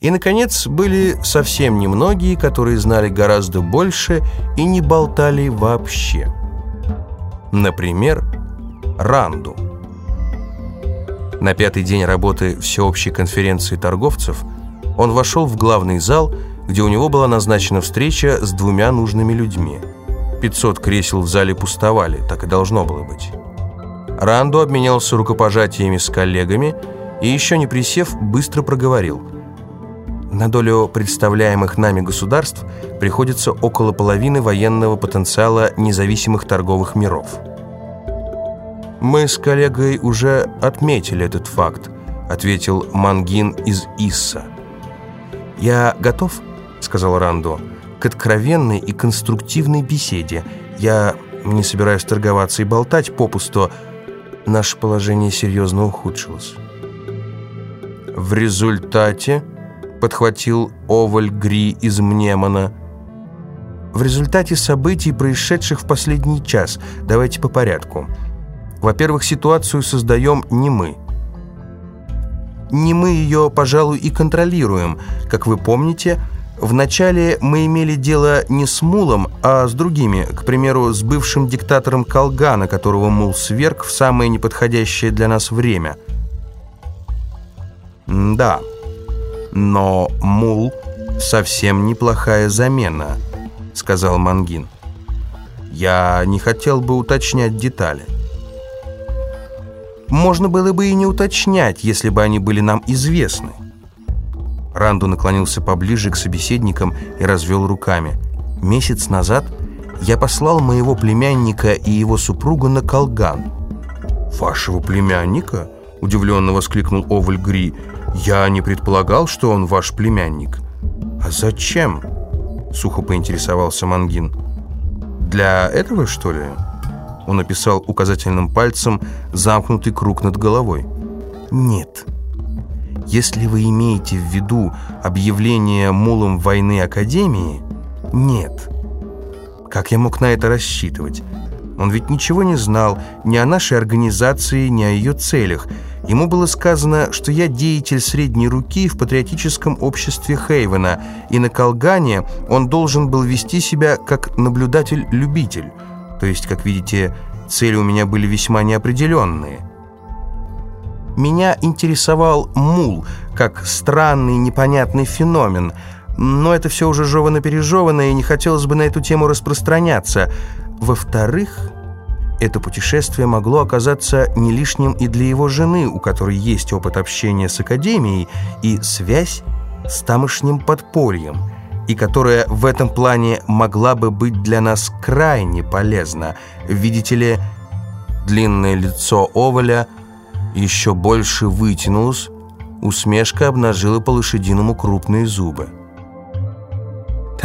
И, наконец, были совсем немногие, которые знали гораздо больше и не болтали вообще. Например, Ранду. На пятый день работы всеобщей конференции торговцев он вошел в главный зал, где у него была назначена встреча с двумя нужными людьми. 500 кресел в зале пустовали, так и должно было быть. Ранду обменялся рукопожатиями с коллегами и, еще не присев, быстро проговорил – на долю представляемых нами государств приходится около половины военного потенциала независимых торговых миров. «Мы с коллегой уже отметили этот факт», — ответил Мангин из Исса. «Я готов», — сказал Рандо, — «к откровенной и конструктивной беседе. Я не собираюсь торговаться и болтать попусту. Наше положение серьезно ухудшилось». В результате подхватил Оваль Гри из Мнемона. В результате событий, происшедших в последний час, давайте по порядку. Во-первых, ситуацию создаем не мы. Не мы ее, пожалуй, и контролируем. Как вы помните, Вначале мы имели дело не с Мулом, а с другими, к примеру, с бывшим диктатором Колгана, которого Мул сверг в самое неподходящее для нас время. Да, «Но мул совсем неплохая замена», — сказал Мангин. «Я не хотел бы уточнять детали». «Можно было бы и не уточнять, если бы они были нам известны». Ранду наклонился поближе к собеседникам и развел руками. «Месяц назад я послал моего племянника и его супругу на Колган». «Вашего племянника?» — удивленно воскликнул Оваль Гри. «Я не предполагал, что он ваш племянник». «А зачем?» — сухо поинтересовался Мангин. «Для этого, что ли?» Он описал указательным пальцем замкнутый круг над головой. «Нет. Если вы имеете в виду объявление мулом войны Академии, нет. Как я мог на это рассчитывать? Он ведь ничего не знал ни о нашей организации, ни о ее целях. Ему было сказано, что я деятель средней руки в патриотическом обществе Хейвена, и на Колгане он должен был вести себя как наблюдатель-любитель. То есть, как видите, цели у меня были весьма неопределенные. Меня интересовал мул, как странный непонятный феномен, но это все уже жевано-пережевано, и не хотелось бы на эту тему распространяться – во-вторых, это путешествие могло оказаться не лишним и для его жены, у которой есть опыт общения с Академией и связь с тамошним подпольем, и которая в этом плане могла бы быть для нас крайне полезна. Видите ли, длинное лицо Оваля еще больше вытянулось, усмешка обнажила по-лошадиному крупные зубы.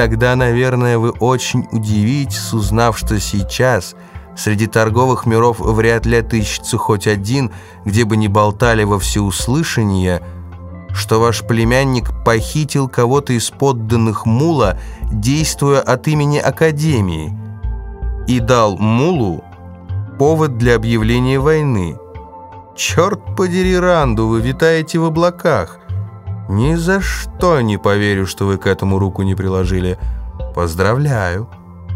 Тогда, наверное, вы очень удивитесь, узнав, что сейчас среди торговых миров вряд ли отыщется хоть один, где бы не болтали во всеуслышание, что ваш племянник похитил кого-то из подданных Мула, действуя от имени Академии, и дал Мулу повод для объявления войны. Черт подери Ранду, вы витаете в облаках. Ни за что не поверю, что вы к этому руку не приложили. Поздравляю,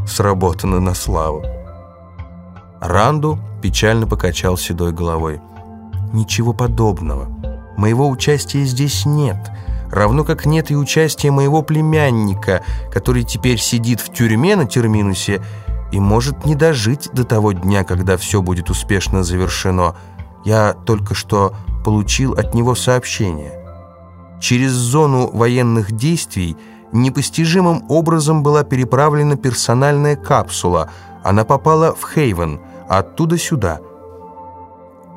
сработано на славу. Ранду печально покачал седой головой. Ничего подобного. Моего участия здесь нет. Равно как нет и участия моего племянника, который теперь сидит в тюрьме на терминусе и может не дожить до того дня, когда все будет успешно завершено. Я только что получил от него сообщение. Через зону военных действий непостижимым образом была переправлена персональная капсула. Она попала в Хейвен, оттуда сюда.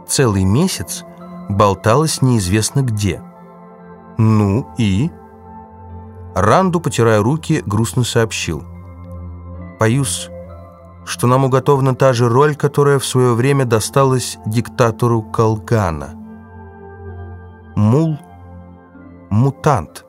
Целый месяц болталась неизвестно где. Ну и... Ранду, потирая руки, грустно сообщил. «Боюсь, что нам уготована та же роль, которая в свое время досталась диктатору Калгана. Мул — мутант.